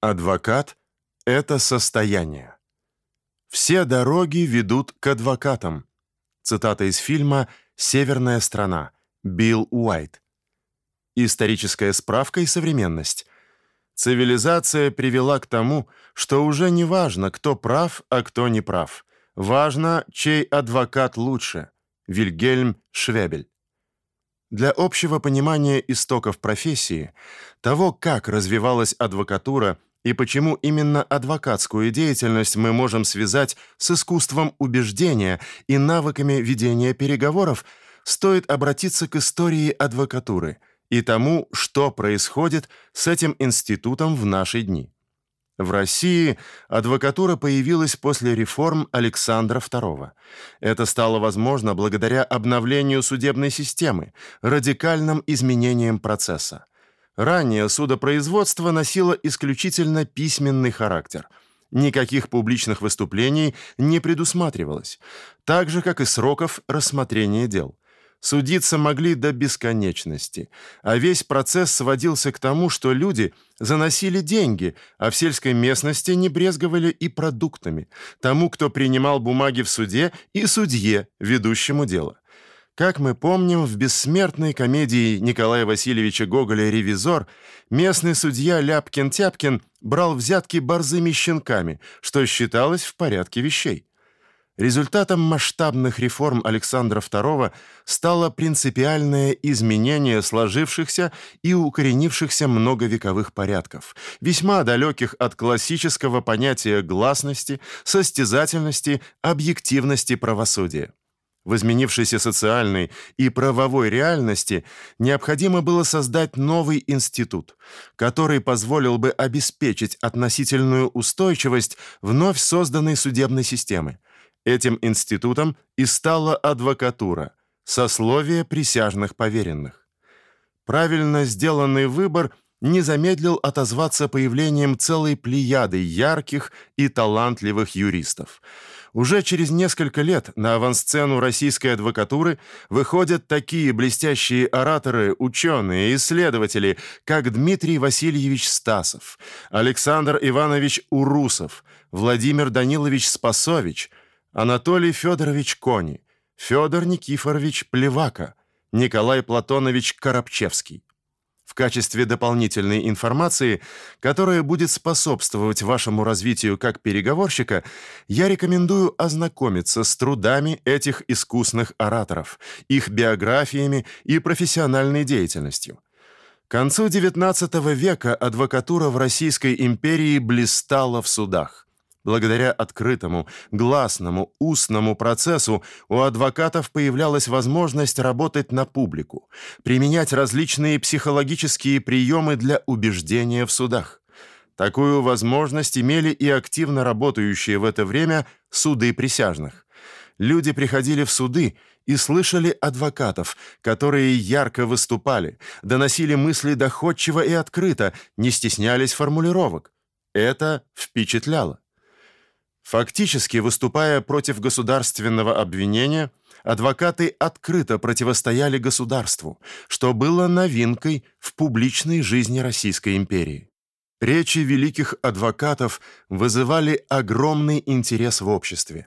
Адвокат — это состояние. Все дороги ведут к адвокатам. Цитата из фильма «Северная страна», Билл Уайт. Историческая справка и современность. Цивилизация привела к тому, что уже не важно, кто прав, а кто не прав. Важно, чей адвокат лучше. Вильгельм Швебель. Для общего понимания истоков профессии, того, как развивалась адвокатура и почему именно адвокатскую деятельность мы можем связать с искусством убеждения и навыками ведения переговоров, стоит обратиться к истории адвокатуры и тому, что происходит с этим институтом в наши дни. В России адвокатура появилась после реформ Александра II. Это стало возможно благодаря обновлению судебной системы, радикальным изменениям процесса. Ранее судопроизводство носило исключительно письменный характер. Никаких публичных выступлений не предусматривалось, так же как и сроков рассмотрения дел. Судиться могли до бесконечности, а весь процесс сводился к тому, что люди заносили деньги, а в сельской местности не брезговали и продуктами, тому, кто принимал бумаги в суде, и судье, ведущему дело. Как мы помним, в бессмертной комедии Николая Васильевича Гоголя «Ревизор» местный судья Ляпкин-Тяпкин брал взятки борзыми щенками, что считалось в порядке вещей. Результатом масштабных реформ Александра II стало принципиальное изменение сложившихся и укоренившихся многовековых порядков, весьма далеких от классического понятия гласности, состязательности, объективности правосудия. В изменившейся социальной и правовой реальности необходимо было создать новый институт, который позволил бы обеспечить относительную устойчивость вновь созданной судебной системы. Этим институтом и стала адвокатура, сословие присяжных поверенных. Правильно сделанный выбор не замедлил отозваться появлением целой плеяды ярких и талантливых юристов – уже через несколько лет на авансцену российской адвокатуры выходят такие блестящие ораторы, ученые, исследователи, как Дмитрий Васильевич Стасов, Александр Иванович Урусов, Владимир Данилович Спасович, Анатолий Федорович Кони, Федор Никифорович Плевака, Николай Платонович Коробчевский в качестве дополнительной информации, которая будет способствовать вашему развитию как переговорщика, я рекомендую ознакомиться с трудами этих искусных ораторов, их биографиями и профессиональной деятельностью. К концу XIX века адвокатура в Российской империи блистала в судах. Благодаря открытому, гласному, устному процессу у адвокатов появлялась возможность работать на публику, применять различные психологические приемы для убеждения в судах. Такую возможность имели и активно работающие в это время суды присяжных. Люди приходили в суды и слышали адвокатов, которые ярко выступали, доносили мысли доходчиво и открыто, не стеснялись формулировок. Это впечатляло. Фактически, выступая против государственного обвинения, адвокаты открыто противостояли государству, что было новинкой в публичной жизни Российской империи. Речи великих адвокатов вызывали огромный интерес в обществе.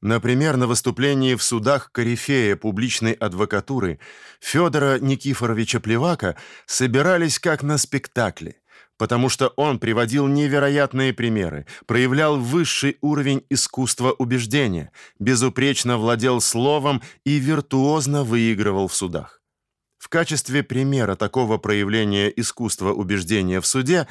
Например, на выступлении в судах корифея публичной адвокатуры Федора Никифоровича Плевака собирались как на спектакле потому что он приводил невероятные примеры, проявлял высший уровень искусства убеждения, безупречно владел словом и виртуозно выигрывал в судах. В качестве примера такого проявления искусства убеждения в суде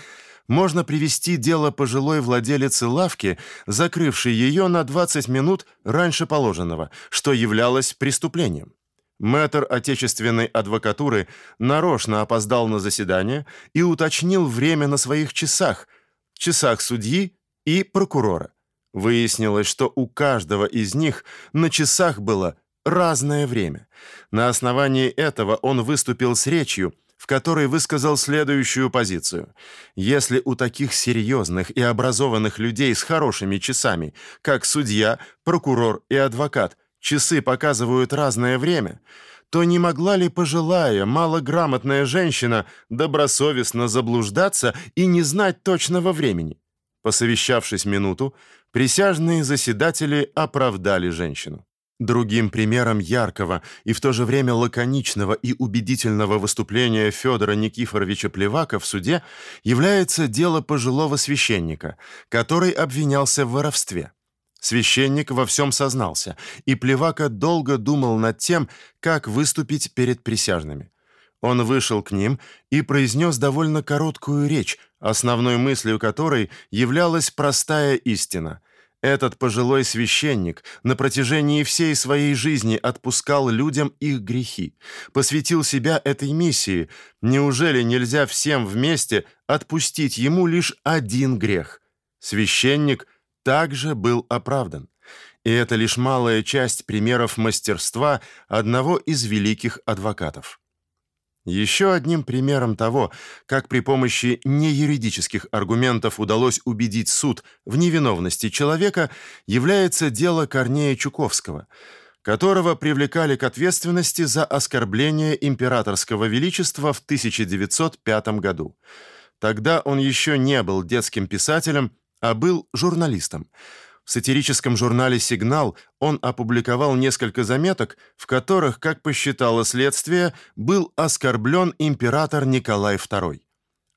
можно привести дело пожилой владелицы лавки, закрывшей ее на 20 минут раньше положенного, что являлось преступлением. Мэтр отечественной адвокатуры нарочно опоздал на заседание и уточнил время на своих часах, часах судьи и прокурора. Выяснилось, что у каждого из них на часах было разное время. На основании этого он выступил с речью, в которой высказал следующую позицию. Если у таких серьезных и образованных людей с хорошими часами, как судья, прокурор и адвокат, часы показывают разное время, то не могла ли пожилая, малограмотная женщина добросовестно заблуждаться и не знать точного времени? Посовещавшись минуту, присяжные заседатели оправдали женщину. Другим примером яркого и в то же время лаконичного и убедительного выступления Федора Никифоровича Плевака в суде является дело пожилого священника, который обвинялся в воровстве. Священник во всем сознался, и Плевака долго думал над тем, как выступить перед присяжными. Он вышел к ним и произнес довольно короткую речь, основной мыслью которой являлась простая истина – этот пожилой священник на протяжении всей своей жизни отпускал людям их грехи, посвятил себя этой миссии. Неужели нельзя всем вместе отпустить ему лишь один грех? Священник также был оправдан. И это лишь малая часть примеров мастерства одного из великих адвокатов. Еще одним примером того, как при помощи неюридических аргументов удалось убедить суд в невиновности человека, является дело Корнея Чуковского, которого привлекали к ответственности за оскорбление императорского величества в 1905 году. Тогда он еще не был детским писателем, а был журналистом. В сатирическом журнале «Сигнал» он опубликовал несколько заметок, в которых, как посчитало следствие, был оскорблен император Николай II.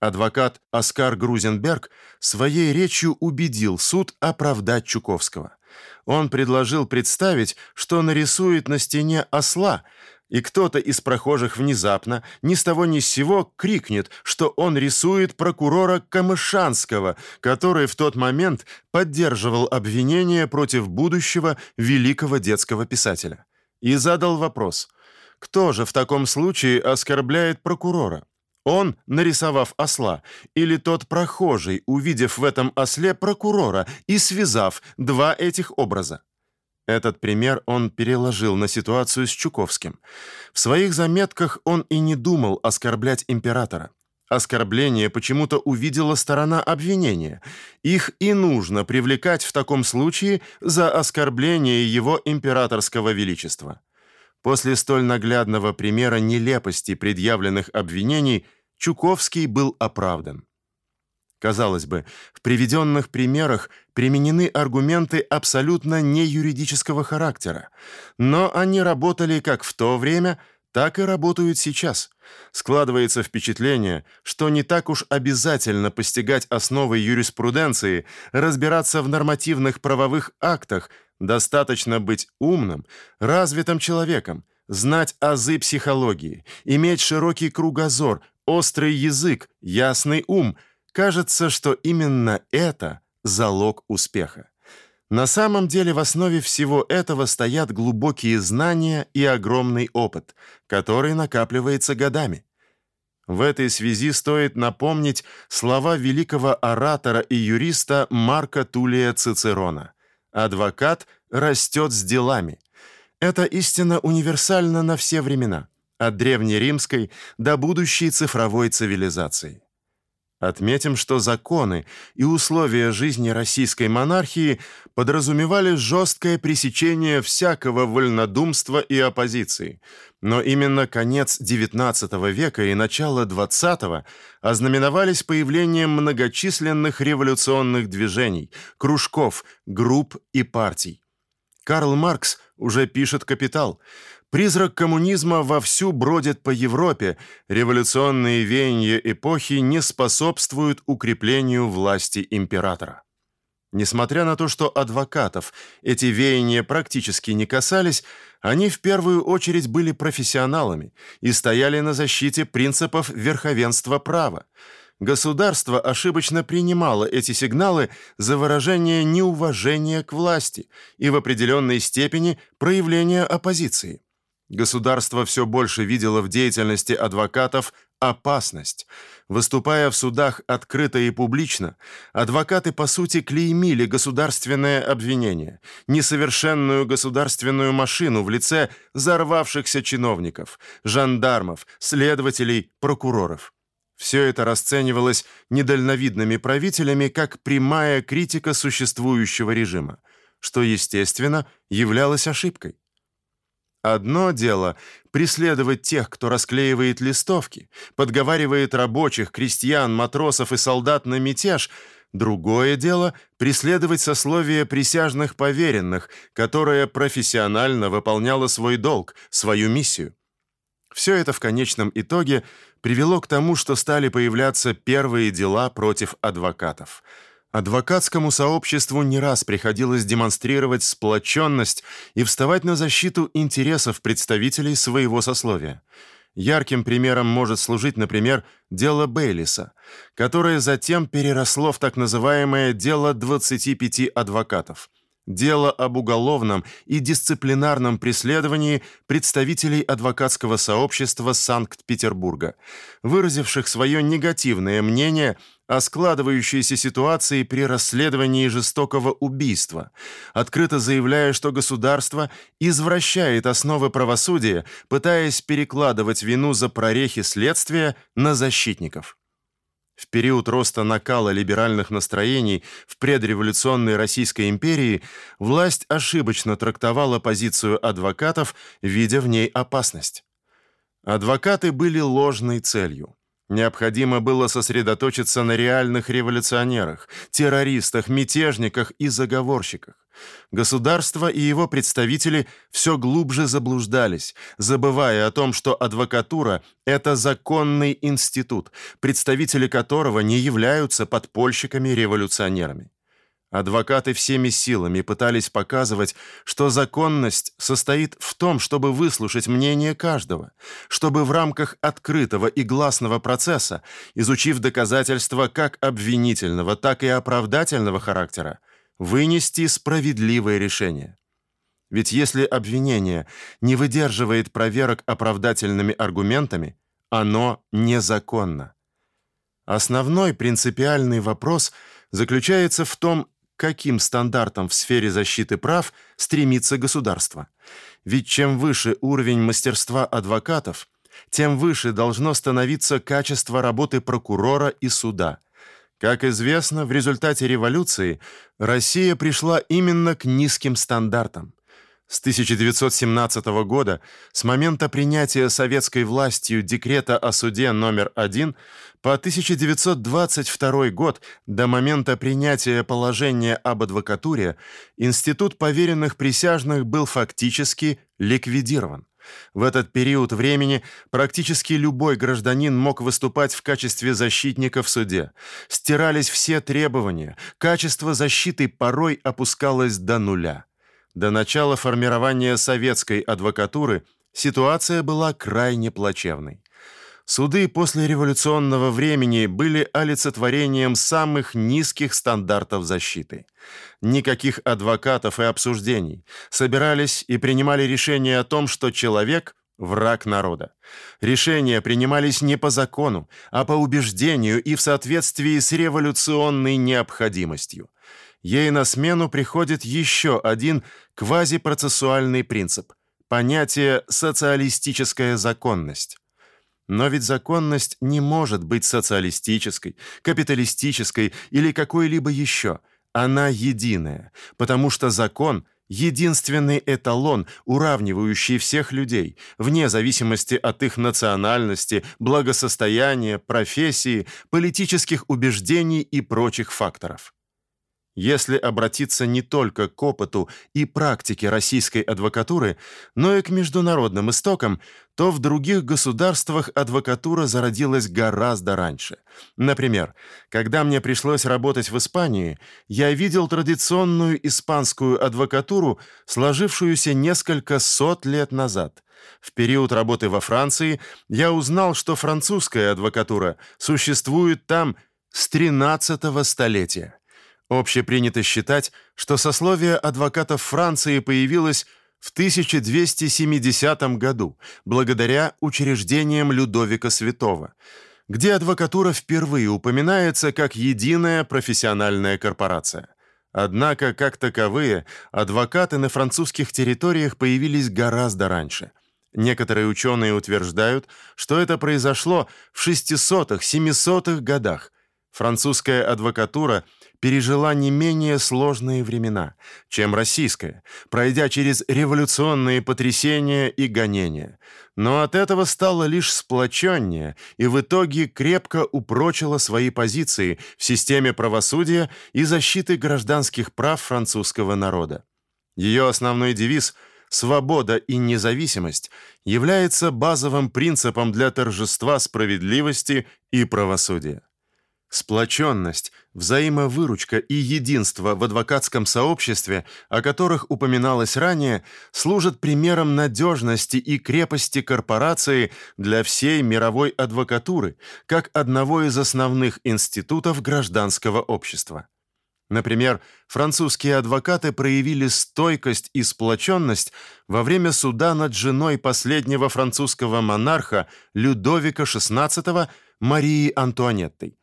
Адвокат Оскар Грузенберг своей речью убедил суд оправдать Чуковского. Он предложил представить, что нарисует на стене осла, и кто-то из прохожих внезапно, ни с того ни с сего, крикнет, что он рисует прокурора Камышанского, который в тот момент поддерживал обвинение против будущего великого детского писателя. И задал вопрос, кто же в таком случае оскорбляет прокурора? Он, нарисовав осла, или тот прохожий, увидев в этом осле прокурора и связав два этих образа? Этот пример он переложил на ситуацию с Чуковским. В своих заметках он и не думал оскорблять императора. Оскорбление почему-то увидела сторона обвинения. Их и нужно привлекать в таком случае за оскорбление его императорского величества. После столь наглядного примера нелепости предъявленных обвинений Чуковский был оправдан. Казалось бы, в приведенных примерах применены аргументы абсолютно не юридического характера, но они работали как в то время, так и работают сейчас. Складывается впечатление, что не так уж обязательно постигать основы юриспруденции, разбираться в нормативных правовых актах, достаточно быть умным, развитым человеком, знать азы психологии, иметь широкий кругозор, острый язык, ясный ум – Кажется, что именно это залог успеха. На самом деле в основе всего этого стоят глубокие знания и огромный опыт, который накапливается годами. В этой связи стоит напомнить слова великого оратора и юриста Марка Тулия Цицерона. Адвокат растет с делами. Эта истина универсальна на все времена, от древнеримской до будущей цифровой цивилизации. Отметим, что законы и условия жизни российской монархии подразумевали жесткое пресечение всякого вольнодумства и оппозиции. Но именно конец XIX века и начало XX ознаменовались появлением многочисленных революционных движений, кружков, групп и партий. Карл Маркс уже пишет «Капитал». Призрак коммунизма вовсю бродит по Европе. Революционные веяния эпохи не способствуют укреплению власти императора. Несмотря на то, что адвокатов эти веяния практически не касались, они в первую очередь были профессионалами и стояли на защите принципов верховенства права. Государство ошибочно принимало эти сигналы за выражение неуважения к власти и в определенной степени проявление оппозиции. Государство все больше видело в деятельности адвокатов опасность. Выступая в судах открыто и публично, адвокаты по сути клеймили государственное обвинение, несовершенную государственную машину в лице взорвавшихся чиновников, жандармов, следователей, прокуроров. Все это расценивалось недальновидными правителями как прямая критика существующего режима, что, естественно, являлось ошибкой. Одно дело преследовать тех, кто расклеивает листовки, подговаривает рабочих, крестьян, матросов и солдат на мятеж, другое дело преследовать сословие присяжных поверенных, которое профессионально выполняло свой долг, свою миссию. Все это в конечном итоге привело к тому, что стали появляться первые дела против адвокатов – Адвокатскому сообществу не раз приходилось демонстрировать сплоченность и вставать на защиту интересов представителей своего сословия. Ярким примером может служить, например, дело Бейлиса, которое затем переросло в так называемое дело 25 адвокатов. Дело об уголовном и дисциплинарном преследовании представителей адвокатского сообщества Санкт-Петербурга, выразивших свое негативное мнение о складывающейся ситуации при расследовании жестокого убийства, открыто заявляя, что государство извращает основы правосудия, пытаясь перекладывать вину за прорехи следствия на защитников. В период роста накала либеральных настроений в предреволюционной Российской империи власть ошибочно трактовала позицию адвокатов, видя в ней опасность. Адвокаты были ложной целью. Необходимо было сосредоточиться на реальных революционерах, террористах, мятежниках и заговорщиках. Государство и его представители все глубже заблуждались, забывая о том, что адвокатура это законный институт, представители которого не являются подпольщиками-революционерами. Адвокаты всеми силами пытались показывать, что законность состоит в том, чтобы выслушать мнение каждого, чтобы в рамках открытого и гласного процесса, изучив доказательства как обвинительного, так и оправдательного характера, вынести справедливое решение. Ведь если обвинение не выдерживает проверок оправдательными аргументами, оно незаконно. Основной принципиальный вопрос заключается в том, каким стандартам в сфере защиты прав стремится государство. Ведь чем выше уровень мастерства адвокатов, тем выше должно становиться качество работы прокурора и суда. Как известно, в результате революции Россия пришла именно к низким стандартам. С 1917 года, с момента принятия советской властью декрета о суде номер 1, по 1922 год до момента принятия положения об адвокатуре институт поверенных присяжных был фактически ликвидирован. В этот период времени практически любой гражданин мог выступать в качестве защитника в суде. Стирались все требования, качество защиты порой опускалось до нуля. До начала формирования советской адвокатуры ситуация была крайне плачевной. Суды после революционного времени были олицетворением самых низких стандартов защиты. Никаких адвокатов и обсуждений. Собирались и принимали решение о том, что человек враг народа. Решения принимались не по закону, а по убеждению и в соответствии с революционной необходимостью. Ей на смену приходит еще один квазипроцессуальный принцип понятие социалистическая законность. Но ведь законность не может быть социалистической, капиталистической или какой-либо еще. Она единая, потому что закон единственный эталон, уравнивающий всех людей, вне зависимости от их национальности, благосостояния, профессии, политических убеждений и прочих факторов. Если обратиться не только к опыту и практике российской адвокатуры, но и к международным истокам, то в других государствах адвокатура зародилась гораздо раньше. Например, когда мне пришлось работать в Испании, я видел традиционную испанскую адвокатуру, сложившуюся несколько сот лет назад. В период работы во Франции я узнал, что французская адвокатура существует там с 13 столетия. Общепринято считать, что сословие адвокатов Франции появилось в 1270 году благодаря учреждениям Людовика Святого, где адвокатура впервые упоминается как единая профессиональная корпорация. Однако, как таковые, адвокаты на французских территориях появились гораздо раньше. Некоторые ученые утверждают, что это произошло в 600-700-х годах, Французская адвокатура пережила не менее сложные времена, чем российская, пройдя через революционные потрясения и гонения. Но от этого стала лишь сплоченнее и в итоге крепко упрочила свои позиции в системе правосудия и защиты гражданских прав французского народа. Ее основной девиз «Свобода и независимость» является базовым принципом для торжества справедливости и правосудия. Сплоченность, взаимовыручка и единство в адвокатском сообществе, о которых упоминалось ранее, служат примером надежности и крепости корпорации для всей мировой адвокатуры, как одного из основных институтов гражданского общества. Например, французские адвокаты проявили стойкость и сплоченность во время суда над женой последнего французского монарха Людовика XVI Марии Антуанеттой.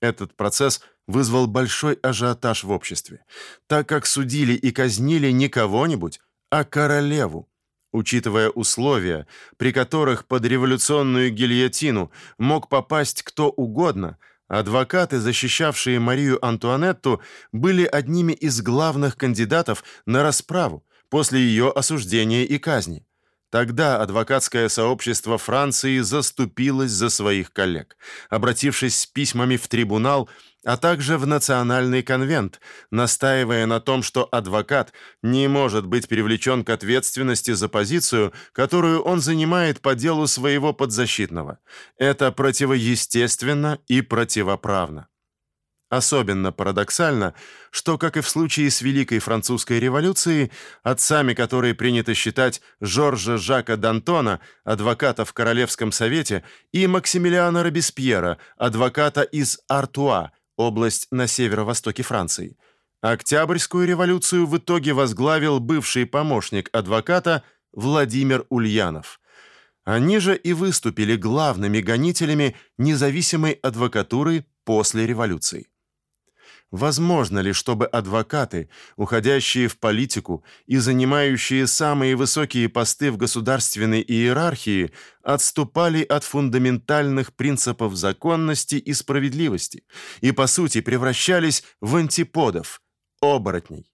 Этот процесс вызвал большой ажиотаж в обществе, так как судили и казнили не кого-нибудь, а королеву. Учитывая условия, при которых под революционную гильотину мог попасть кто угодно, адвокаты, защищавшие Марию Антуанетту, были одними из главных кандидатов на расправу после ее осуждения и казни. Тогда адвокатское сообщество Франции заступилось за своих коллег, обратившись с письмами в трибунал, а также в национальный конвент, настаивая на том, что адвокат не может быть привлечен к ответственности за позицию, которую он занимает по делу своего подзащитного. Это противоестественно и противоправно. Особенно парадоксально, что, как и в случае с Великой Французской революцией, отцами которой принято считать Жоржа Жака Д'Антона, адвоката в Королевском совете, и Максимилиана Робеспьера, адвоката из Артуа, область на северо-востоке Франции. Октябрьскую революцию в итоге возглавил бывший помощник адвоката Владимир Ульянов. Они же и выступили главными гонителями независимой адвокатуры после революции. Возможно ли, чтобы адвокаты, уходящие в политику и занимающие самые высокие посты в государственной иерархии, отступали от фундаментальных принципов законности и справедливости и по сути превращались в антиподов, оборотней?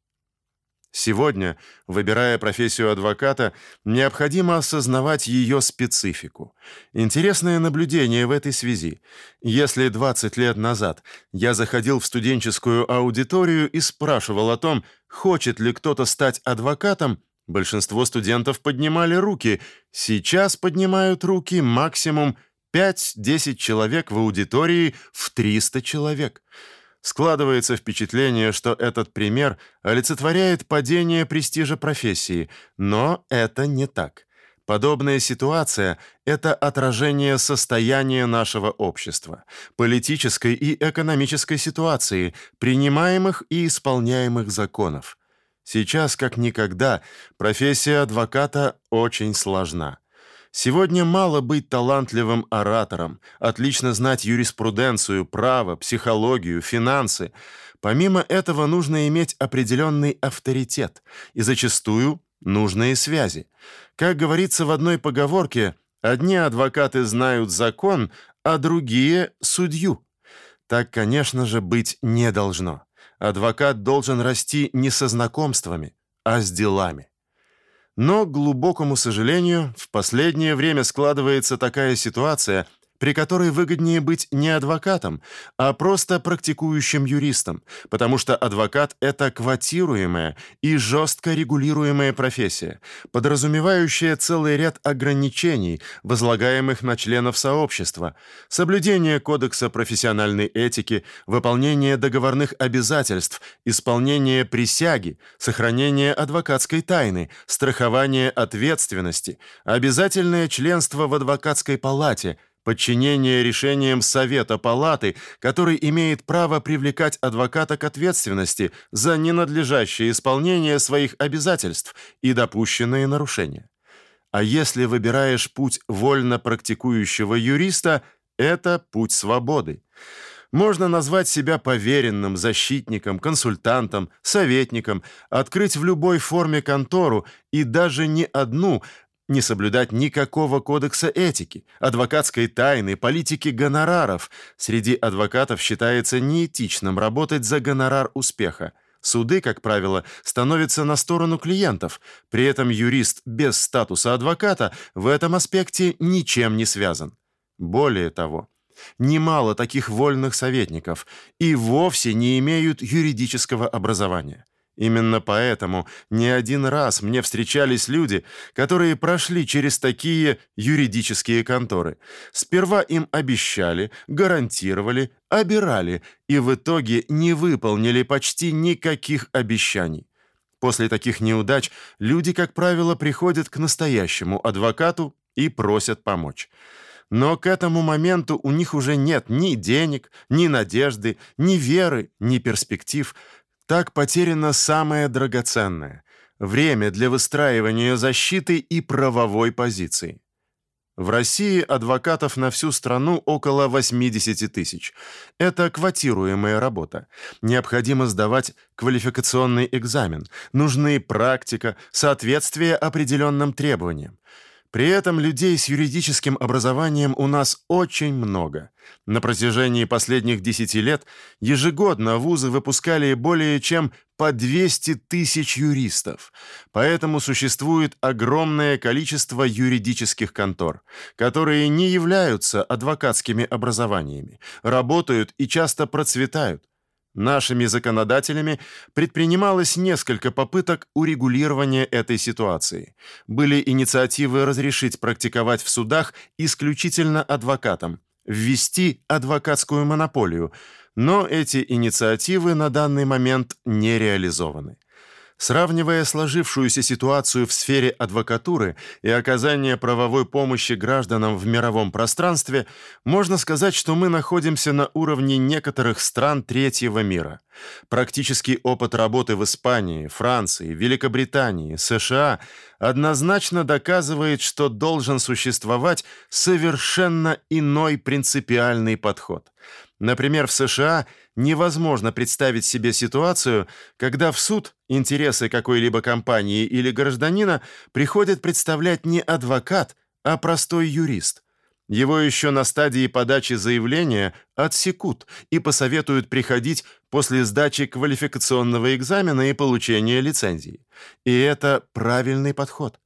Сегодня, выбирая профессию адвоката, необходимо осознавать ее специфику. Интересное наблюдение в этой связи. Если 20 лет назад я заходил в студенческую аудиторию и спрашивал о том, хочет ли кто-то стать адвокатом, большинство студентов поднимали руки. Сейчас поднимают руки максимум 5-10 человек в аудитории в 300 человек. Складывается впечатление, что этот пример олицетворяет падение престижа профессии, но это не так. Подобная ситуация это отражение состояния нашего общества, политической и экономической ситуации, принимаемых и исполняемых законов. Сейчас как никогда профессия адвоката очень сложна. Сегодня мало быть талантливым оратором, отлично знать юриспруденцию, право, психологию, финансы. Помимо этого нужно иметь определенный авторитет и зачастую нужные связи. Как говорится в одной поговорке, одни адвокаты знают закон, а другие судью. Так, конечно же, быть не должно. Адвокат должен расти не со знакомствами, а с делами. Но, к глубокому сожалению, в последнее время складывается такая ситуация – при которой выгоднее быть не адвокатом, а просто практикующим юристом, потому что адвокат это квотируемая и жестко регулируемая профессия, подразумевающая целый ряд ограничений, возлагаемых на членов сообщества: соблюдение кодекса профессиональной этики, выполнение договорных обязательств, исполнение присяги, сохранение адвокатской тайны, страхование ответственности, обязательное членство в адвокатской палате – подчинение решениям Совета Палаты, который имеет право привлекать адвоката к ответственности за ненадлежащее исполнение своих обязательств и допущенные нарушения. А если выбираешь путь вольно практикующего юриста, это путь свободы. Можно назвать себя поверенным, защитником, консультантом, советником, открыть в любой форме контору и даже не одну, не соблюдать никакого кодекса этики, адвокатской тайны, политики гонораров. Среди адвокатов считается неэтичным работать за гонорар успеха. Суды, как правило, становятся на сторону клиентов. При этом юрист без статуса адвоката в этом аспекте ничем не связан. Более того, немало таких вольных советников и вовсе не имеют юридического образования. Именно поэтому не один раз мне встречались люди, которые прошли через такие юридические конторы. Сперва им обещали, гарантировали, обирали и в итоге не выполнили почти никаких обещаний. После таких неудач люди, как правило, приходят к настоящему адвокату и просят помочь. Но к этому моменту у них уже нет ни денег, ни надежды, ни веры, ни перспектив – так потеряно самое драгоценное – время для выстраивания защиты и правовой позиции. В России адвокатов на всю страну около 80 тысяч. Это квотируемая работа. Необходимо сдавать квалификационный экзамен. Нужны практика, соответствие определенным требованиям. При этом людей с юридическим образованием у нас очень много. На протяжении последних 10 лет ежегодно вузы выпускали более чем по 200 тысяч юристов. Поэтому существует огромное количество юридических контор, которые не являются адвокатскими образованиями, работают и часто процветают. Нашими законодателями предпринималось несколько попыток урегулирования этой ситуации. Были инициативы разрешить практиковать в судах исключительно адвокатам, ввести адвокатскую монополию, но эти инициативы на данный момент не реализованы. Сравнивая сложившуюся ситуацию в сфере адвокатуры и оказания правовой помощи гражданам в мировом пространстве, можно сказать, что мы находимся на уровне некоторых стран третьего мира. Практический опыт работы в Испании, Франции, Великобритании, США однозначно доказывает, что должен существовать совершенно иной принципиальный подход. Например, в США невозможно представить себе ситуацию, когда в суд интересы какой-либо компании или гражданина приходит представлять не адвокат, а простой юрист. Его еще на стадии подачи заявления отсекут и посоветуют приходить после сдачи квалификационного экзамена и получения лицензии. И это правильный подход.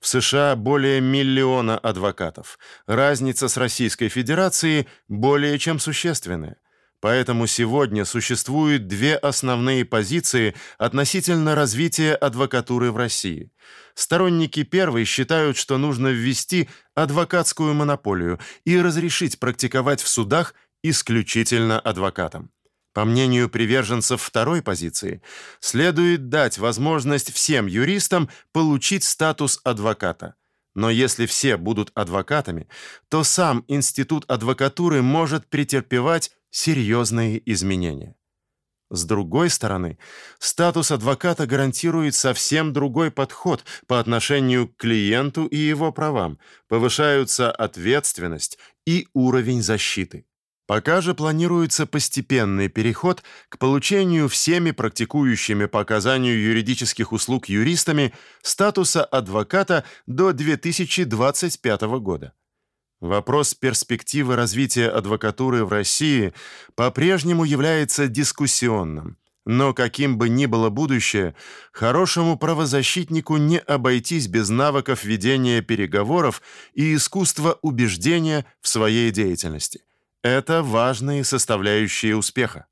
В США более миллиона адвокатов. Разница с Российской Федерацией более чем существенная. Поэтому сегодня существуют две основные позиции относительно развития адвокатуры в России. Сторонники первой считают, что нужно ввести адвокатскую монополию и разрешить практиковать в судах исключительно адвокатам. По мнению приверженцев второй позиции, следует дать возможность всем юристам получить статус адвоката. Но если все будут адвокатами, то сам институт адвокатуры может претерпевать серьезные изменения. С другой стороны, статус адвоката гарантирует совсем другой подход по отношению к клиенту и его правам, повышаются ответственность и уровень защиты. Пока же планируется постепенный переход к получению всеми практикующими по оказанию юридических услуг юристами статуса адвоката до 2025 года. Вопрос перспективы развития адвокатуры в России по-прежнему является дискуссионным. Но каким бы ни было будущее, хорошему правозащитнику не обойтись без навыков ведения переговоров и искусства убеждения в своей деятельности. Это важные составляющие успеха.